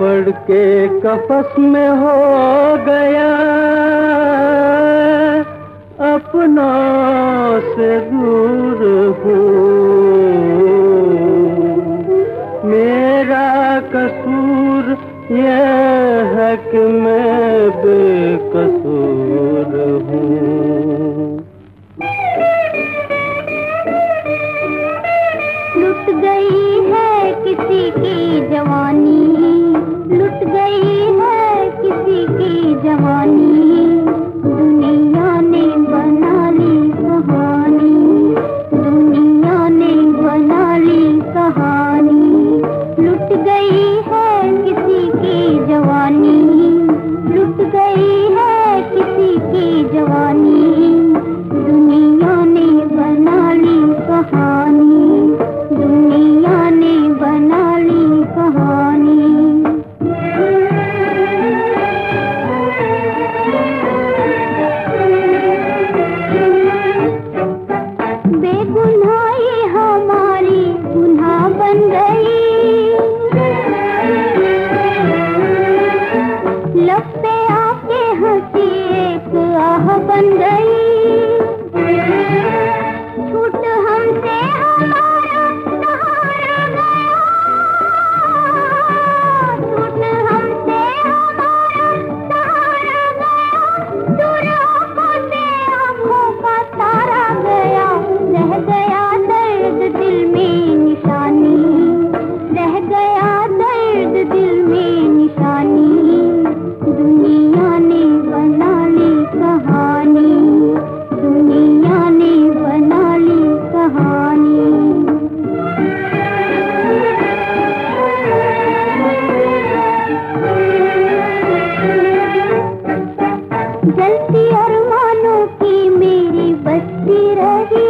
पढ़ के कफस में हो गया। अपना से दूर हूँ। मेरा कसूर ये है कि मैं बेकसूर हूँ है किसी की जवानी। लुट गई है किसी की जवानी। दुनिया ने बना ली कहानी। दुनिया ने बना ली कहानी। लुट गई है किसी की जवानी। लुट गई है किसी की जवानी। दुनिया ने बना ली कहानी। Oh. मेरी